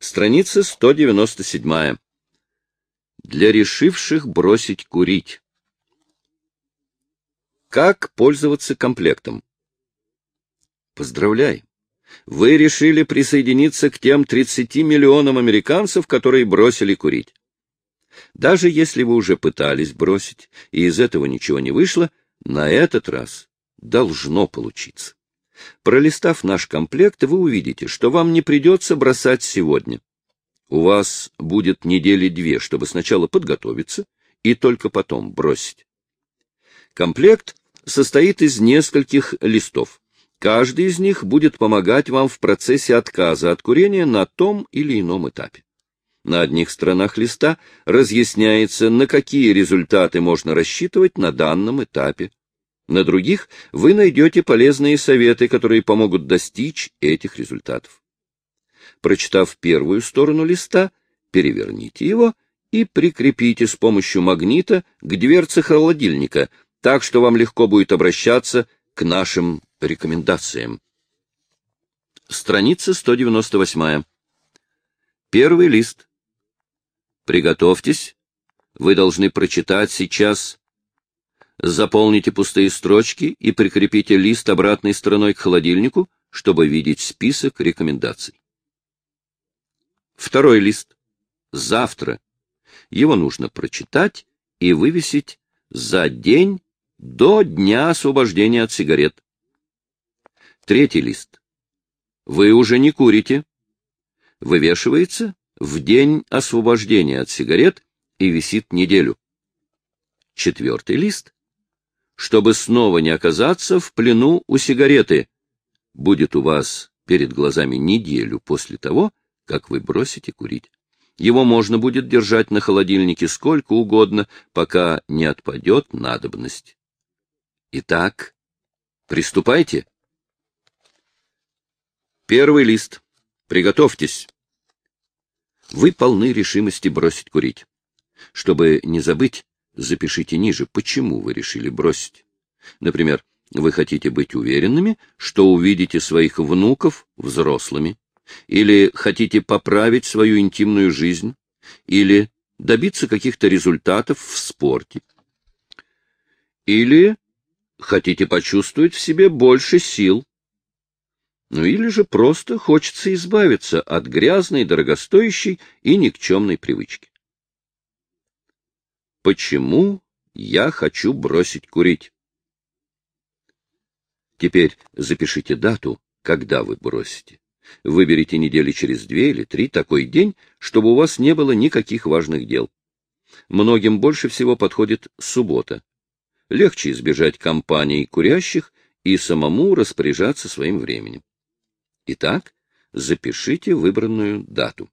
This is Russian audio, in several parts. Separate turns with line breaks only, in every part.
Страница 197. Для решивших бросить курить. Как пользоваться комплектом? Поздравляю! Вы решили присоединиться к тем 30 миллионам американцев, которые бросили курить. Даже если вы уже пытались бросить, и из этого ничего не вышло, на этот раз должно получиться. Пролистав наш комплект, вы увидите, что вам не придется бросать сегодня. У вас будет недели две, чтобы сначала подготовиться и только потом бросить. Комплект состоит из нескольких листов. Каждый из них будет помогать вам в процессе отказа от курения на том или ином этапе. На одних сторонах листа разъясняется, на какие результаты можно рассчитывать на данном этапе. На других вы найдете полезные советы, которые помогут достичь этих результатов. Прочитав первую сторону листа, переверните его и прикрепите с помощью магнита к дверце холодильника, так что вам легко будет обращаться к нашим рекомендациям. Страница 198. Первый лист. Приготовьтесь. Вы должны прочитать сейчас. Заполните пустые строчки и прикрепите лист обратной стороной к холодильнику, чтобы видеть список рекомендаций. Второй лист. Завтра. Его нужно прочитать и вывесить за день до дня освобождения от сигарет. Третий лист. Вы уже не курите. Вывешивается в день освобождения от сигарет и висит неделю. Четвертый лист. Чтобы снова не оказаться в плену у сигареты, будет у вас перед глазами неделю после того, как вы бросите курить. Его можно будет держать на холодильнике сколько угодно, пока не отпадет надобность. Итак, приступайте. Первый лист. Приготовьтесь. Вы полны решимости бросить курить. Чтобы не забыть, запишите ниже, почему вы решили бросить. Например, вы хотите быть уверенными, что увидите своих внуков взрослыми, или хотите поправить свою интимную жизнь, или добиться каких-то результатов в спорте, или хотите почувствовать в себе больше сил, ну или же просто хочется избавиться от грязной, дорогостоящей и никчемной привычки. Почему я хочу бросить курить? Теперь запишите дату, когда вы бросите. Выберите недели через две или три такой день, чтобы у вас не было никаких важных дел. Многим больше всего подходит суббота. Легче избежать компаний курящих и самому распоряжаться своим временем. Итак, запишите выбранную дату.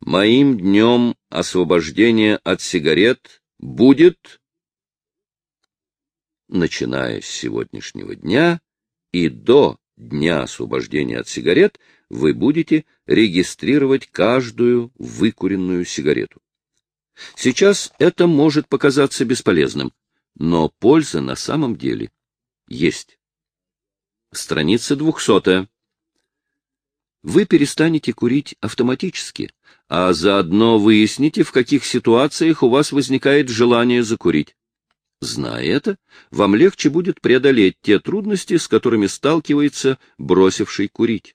Моим днем освобождения от сигарет будет, начиная с сегодняшнего дня и до дня освобождения от сигарет, вы будете регистрировать каждую выкуренную сигарету. Сейчас это может показаться бесполезным, но польза на самом деле есть. Страница двухсотая вы перестанете курить автоматически, а заодно выясните, в каких ситуациях у вас возникает желание закурить. Зная это, вам легче будет преодолеть те трудности, с которыми сталкивается бросивший курить.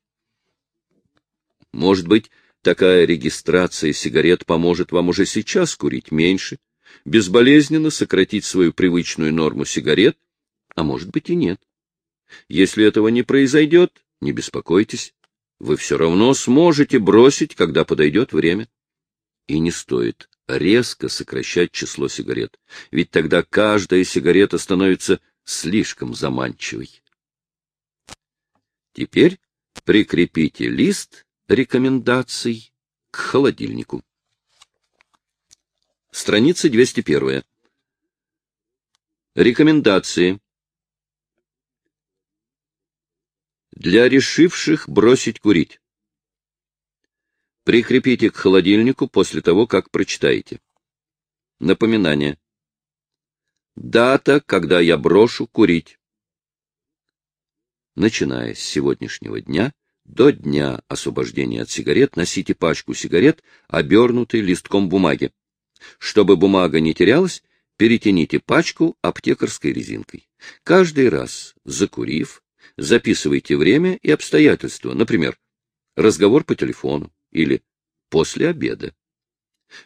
Может быть, такая регистрация сигарет поможет вам уже сейчас курить меньше, безболезненно сократить свою привычную норму сигарет, а может быть и нет. Если этого не произойдет, не беспокойтесь вы все равно сможете бросить, когда подойдет время. И не стоит резко сокращать число сигарет, ведь тогда каждая сигарета становится слишком заманчивой. Теперь прикрепите лист рекомендаций к холодильнику. Страница 201. Рекомендации. Для решивших бросить курить. Прикрепите к холодильнику после того, как прочитаете. Напоминание. Дата, когда я брошу курить. Начиная с сегодняшнего дня До дня освобождения от сигарет носите пачку сигарет, обернутой листком бумаги. Чтобы бумага не терялась, перетяните пачку аптекарской резинкой. Каждый раз, закурив, записывайте время и обстоятельства, например, разговор по телефону или после обеда.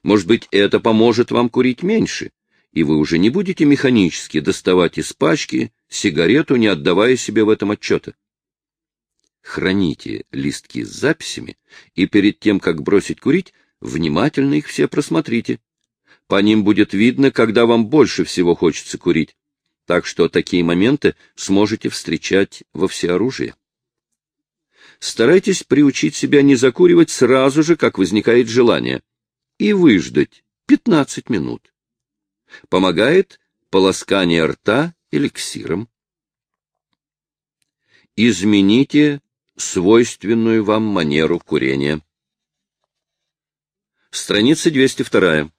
Может быть, это поможет вам курить меньше, и вы уже не будете механически доставать из пачки сигарету, не отдавая себе в этом отчета. Храните листки с записями, и перед тем, как бросить курить, внимательно их все просмотрите. По ним будет видно, когда вам больше всего хочется курить, так что такие моменты сможете встречать во всеоружии. Старайтесь приучить себя не закуривать сразу же, как возникает желание, и выждать 15 минут. Помогает полоскание рта эликсиром. Измените свойственную вам манеру курения. Страница 202.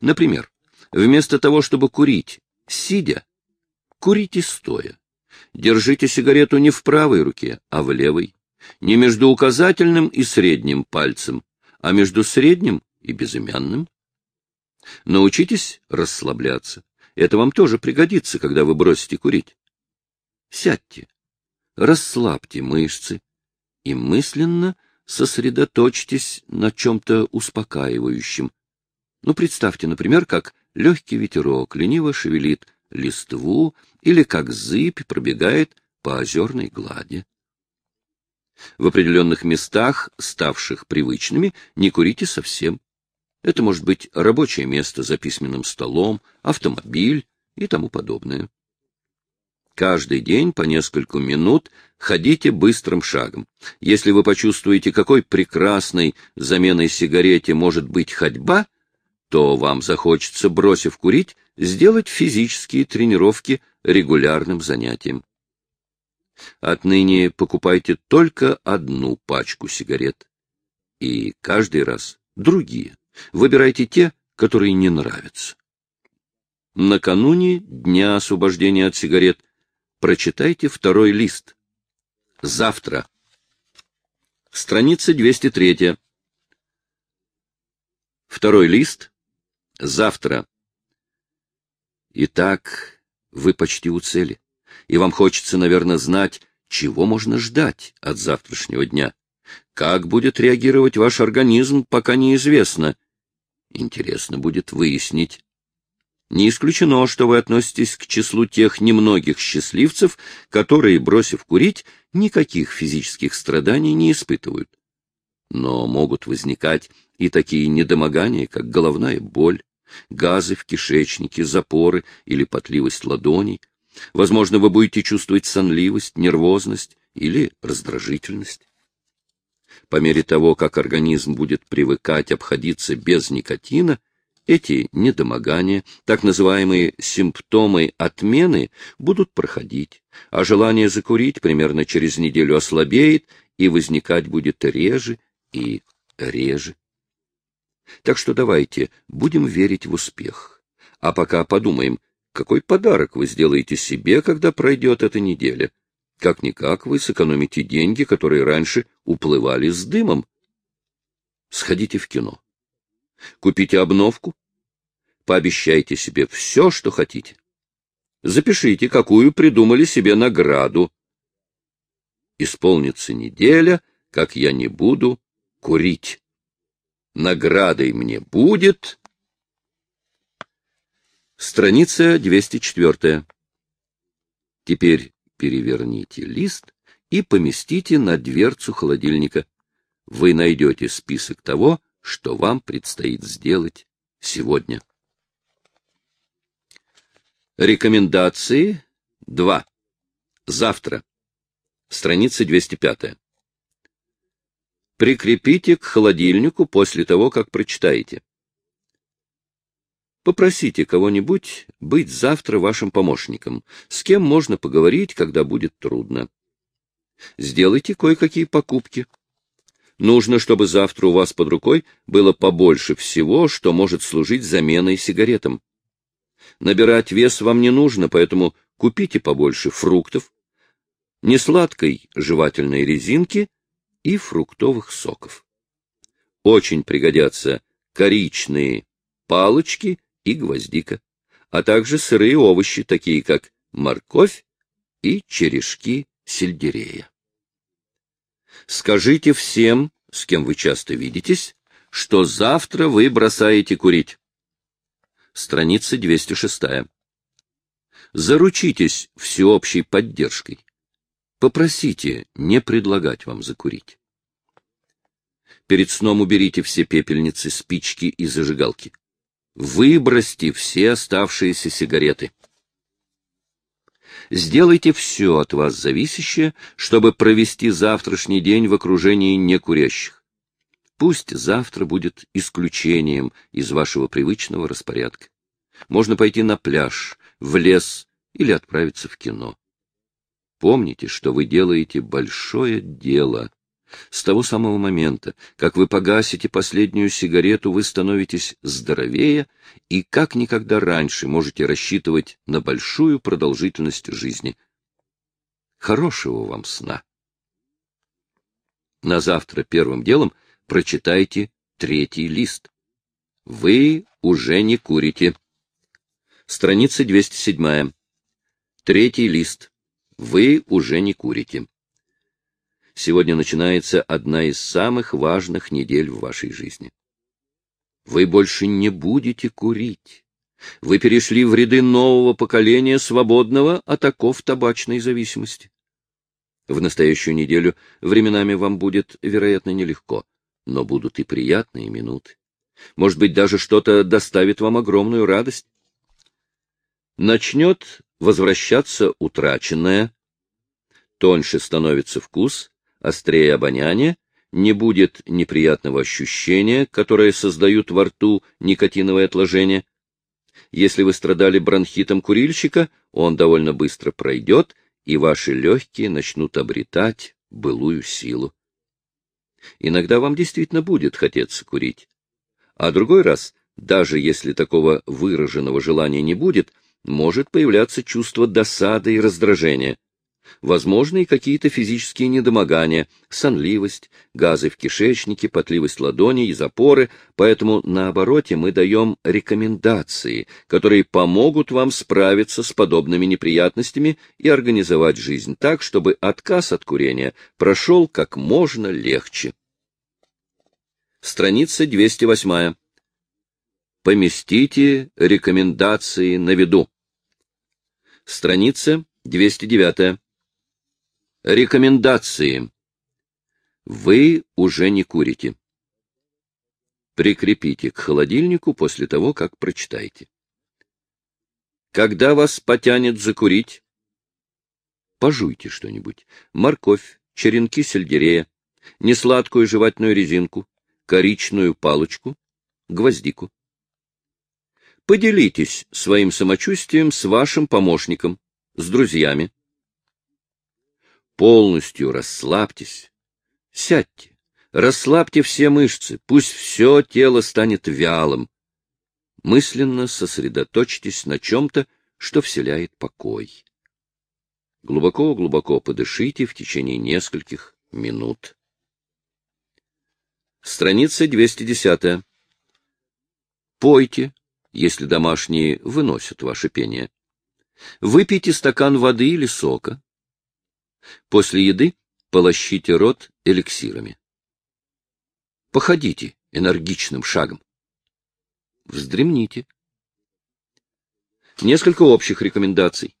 Например, вместо того, чтобы курить, сидя, курите стоя. Держите сигарету не в правой руке, а в левой. Не между указательным и средним пальцем, а между средним и безымянным. Научитесь расслабляться. Это вам тоже пригодится, когда вы бросите курить. Сядьте, расслабьте мышцы и мысленно сосредоточьтесь на чем-то успокаивающем. Ну, представьте, например, как легкий ветерок лениво шевелит листву или как зыбь пробегает по озерной глади. В определенных местах, ставших привычными, не курите совсем. Это может быть рабочее место за письменным столом, автомобиль и тому подобное. Каждый день по несколько минут ходите быстрым шагом. Если вы почувствуете, какой прекрасной заменой сигарете может быть ходьба, то вам захочется, бросив курить, сделать физические тренировки регулярным занятием. Отныне покупайте только одну пачку сигарет. И каждый раз другие. Выбирайте те, которые не нравятся. Накануне дня освобождения от сигарет прочитайте второй лист. Завтра. Страница 203. Второй лист. Завтра. Итак, вы почти у цели, и вам хочется, наверное, знать, чего можно ждать от завтрашнего дня. Как будет реагировать ваш организм, пока неизвестно. Интересно будет выяснить. Не исключено, что вы относитесь к числу тех немногих счастливцев, которые, бросив курить, никаких физических страданий не испытывают. Но могут возникать и такие недомогания, как головная боль, газы в кишечнике, запоры или потливость ладоней. Возможно, вы будете чувствовать сонливость, нервозность или раздражительность. По мере того, как организм будет привыкать обходиться без никотина, эти недомогания, так называемые симптомы отмены, будут проходить, а желание закурить примерно через неделю ослабеет и возникать будет реже и реже. Так что давайте будем верить в успех. А пока подумаем, какой подарок вы сделаете себе, когда пройдет эта неделя. Как-никак вы сэкономите деньги, которые раньше уплывали с дымом. Сходите в кино. Купите обновку. Пообещайте себе все, что хотите. Запишите, какую придумали себе награду. Исполнится неделя, как я не буду курить. Наградой мне будет... Страница 204. Теперь переверните лист и поместите на дверцу холодильника. Вы найдете список того, что вам предстоит сделать сегодня. Рекомендации 2. Завтра. Страница 205. Прикрепите к холодильнику после того, как прочитаете. Попросите кого-нибудь быть завтра вашим помощником, с кем можно поговорить, когда будет трудно. Сделайте кое-какие покупки. Нужно, чтобы завтра у вас под рукой было побольше всего, что может служить заменой сигаретам. Набирать вес вам не нужно, поэтому купите побольше фруктов, несладкой жевательной резинки, и фруктовых соков. Очень пригодятся коричные палочки и гвоздика, а также сырые овощи, такие как морковь и черешки сельдерея. Скажите всем, с кем вы часто видитесь, что завтра вы бросаете курить. Страница 206. Заручитесь всеобщей поддержкой. Попросите не предлагать вам закурить. Перед сном уберите все пепельницы, спички и зажигалки. Выбросьте все оставшиеся сигареты. Сделайте все от вас зависящее, чтобы провести завтрашний день в окружении некурящих. Пусть завтра будет исключением из вашего привычного распорядка. Можно пойти на пляж, в лес или отправиться в кино. Помните, что вы делаете большое дело. С того самого момента, как вы погасите последнюю сигарету, вы становитесь здоровее и как никогда раньше можете рассчитывать на большую продолжительность жизни. Хорошего вам сна! На завтра первым делом прочитайте третий лист. Вы уже не курите. Страница 207. Третий лист. Вы уже не курите. Сегодня начинается одна из самых важных недель в вашей жизни. Вы больше не будете курить. Вы перешли в ряды нового поколения, свободного от оков табачной зависимости. В настоящую неделю временами вам будет, вероятно, нелегко, но будут и приятные минуты. Может быть, даже что-то доставит вам огромную радость. Начнет возвращаться утраченное, тоньше становится вкус, острее обоняние, не будет неприятного ощущения, которое создают во рту никотиновые отложения. Если вы страдали бронхитом курильщика, он довольно быстро пройдет, и ваши легкие начнут обретать былую силу. Иногда вам действительно будет хотеться курить. А другой раз, даже если такого выраженного желания не будет, может появляться чувство досады и раздражения. Возможны и какие-то физические недомогания, сонливость, газы в кишечнике, потливость ладоней и запоры, поэтому на обороте мы даем рекомендации, которые помогут вам справиться с подобными неприятностями и организовать жизнь так, чтобы отказ от курения прошел как можно легче. Страница 208. Поместите рекомендации на виду. Страница 209. Рекомендации. Вы уже не курите. Прикрепите к холодильнику после того, как прочитаете. Когда вас потянет закурить? Пожуйте что-нибудь. Морковь, черенки сельдерея, несладкую жевательную резинку, коричную палочку, гвоздику. Поделитесь своим самочувствием с вашим помощником, с друзьями. Полностью расслабьтесь, сядьте, расслабьте все мышцы, пусть все тело станет вялым. Мысленно сосредоточьтесь на чем-то, что вселяет покой. Глубоко-глубоко подышите в течение нескольких минут. Страница 210. Пойте, если домашние выносят ваше пение. Выпейте стакан воды или сока. После еды полощите рот эликсирами. Походите энергичным шагом. Вздремните. Несколько общих рекомендаций.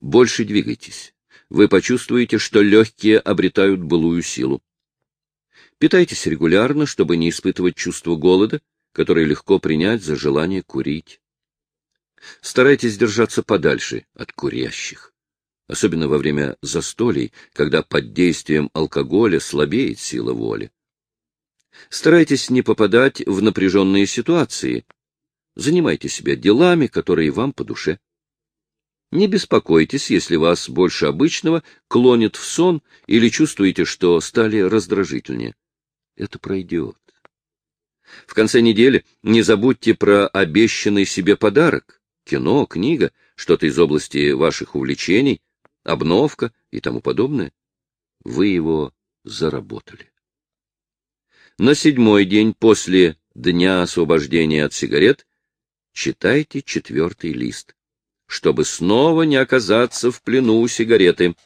Больше двигайтесь. Вы почувствуете, что легкие обретают былую силу. Питайтесь регулярно, чтобы не испытывать чувство голода которое легко принять за желание курить. Старайтесь держаться подальше от курящих, особенно во время застолий, когда под действием алкоголя слабеет сила воли. Старайтесь не попадать в напряженные ситуации. Занимайте себя делами, которые вам по душе. Не беспокойтесь, если вас больше обычного клонит в сон или чувствуете, что стали раздражительнее. Это пройдет. В конце недели не забудьте про обещанный себе подарок. Кино, книга, что-то из области ваших увлечений, обновка и тому подобное. Вы его заработали. На седьмой день после дня освобождения от сигарет читайте четвертый лист, чтобы снова не оказаться в плену сигареты.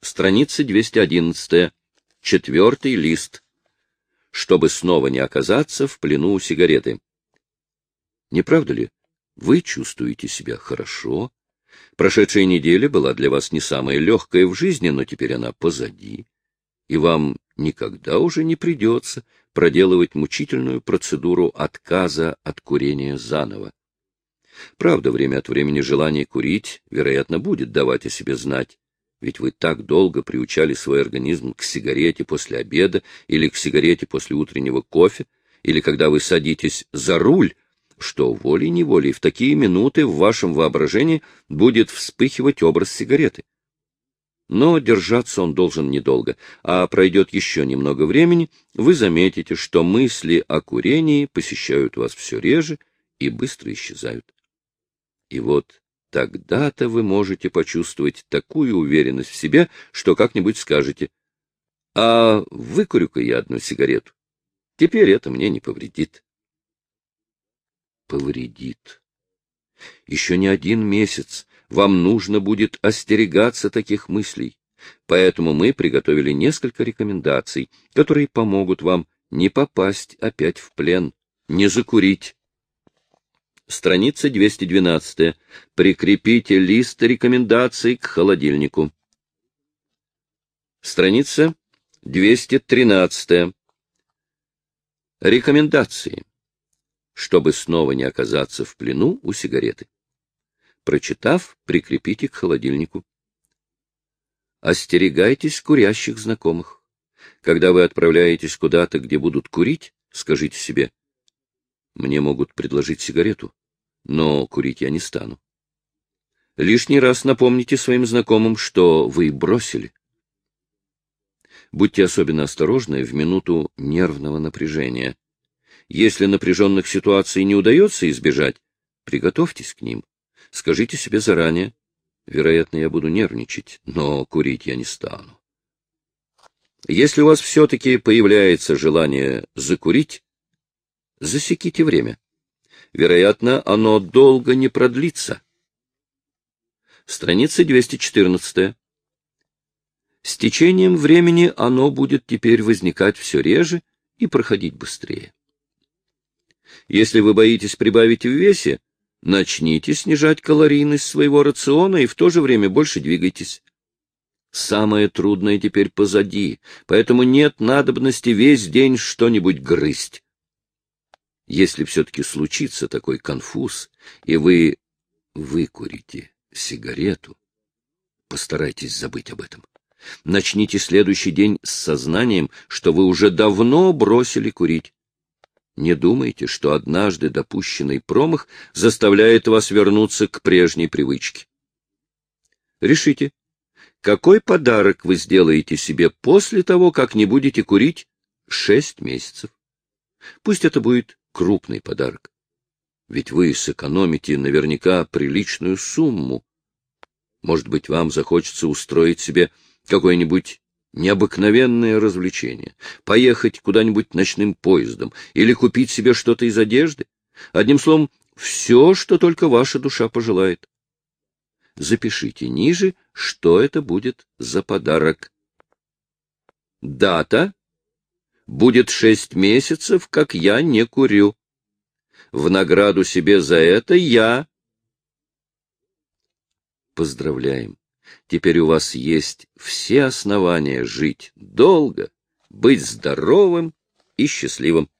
Страница 211. Четвертый лист. Чтобы снова не оказаться в плену сигареты. Не правда ли? Вы чувствуете себя хорошо. Прошедшая неделя была для вас не самая легкая в жизни, но теперь она позади. И вам никогда уже не придется проделывать мучительную процедуру отказа от курения заново. Правда, время от времени желание курить, вероятно, будет давать о себе знать, ведь вы так долго приучали свой организм к сигарете после обеда или к сигарете после утреннего кофе, или когда вы садитесь за руль, что волей-неволей в такие минуты в вашем воображении будет вспыхивать образ сигареты. Но держаться он должен недолго, а пройдет еще немного времени, вы заметите, что мысли о курении посещают вас все реже и быстро исчезают. И вот тогда-то вы можете почувствовать такую уверенность в себе, что как-нибудь скажете, «А выкурю-ка я одну сигарету. Теперь это мне не повредит». Повредит. Еще не один месяц вам нужно будет остерегаться таких мыслей. Поэтому мы приготовили несколько рекомендаций, которые помогут вам не попасть опять в плен, не закурить. Страница 212. Прикрепите лист рекомендаций к холодильнику. Страница 213. Рекомендации. Чтобы снова не оказаться в плену у сигареты. Прочитав, прикрепите к холодильнику. Остерегайтесь курящих знакомых. Когда вы отправляетесь куда-то, где будут курить, скажите себе, мне могут предложить сигарету, но курить я не стану. Лишний раз напомните своим знакомым, что вы бросили. Будьте особенно осторожны в минуту нервного напряжения. Если напряженных ситуаций не удается избежать, приготовьтесь к ним. Скажите себе заранее. Вероятно, я буду нервничать, но курить я не стану. Если у вас все-таки появляется желание закурить, засеките время. Вероятно, оно долго не продлится. Страница 214. С течением времени оно будет теперь возникать все реже и проходить быстрее. Если вы боитесь прибавить в весе, Начните снижать калорийность своего рациона и в то же время больше двигайтесь. Самое трудное теперь позади, поэтому нет надобности весь день что-нибудь грызть. Если все-таки случится такой конфуз, и вы выкурите сигарету, постарайтесь забыть об этом. Начните следующий день с сознанием, что вы уже давно бросили курить. Не думайте, что однажды допущенный промах заставляет вас вернуться к прежней привычке. Решите, какой подарок вы сделаете себе после того, как не будете курить шесть месяцев. Пусть это будет крупный подарок. Ведь вы сэкономите наверняка приличную сумму. Может быть, вам захочется устроить себе какой-нибудь необыкновенное развлечение, поехать куда-нибудь ночным поездом или купить себе что-то из одежды. Одним словом, все, что только ваша душа пожелает. Запишите ниже, что это будет за подарок. Дата. Будет шесть месяцев, как я не курю. В награду себе за это я... Поздравляем. Теперь у вас есть все основания жить долго, быть здоровым и счастливым.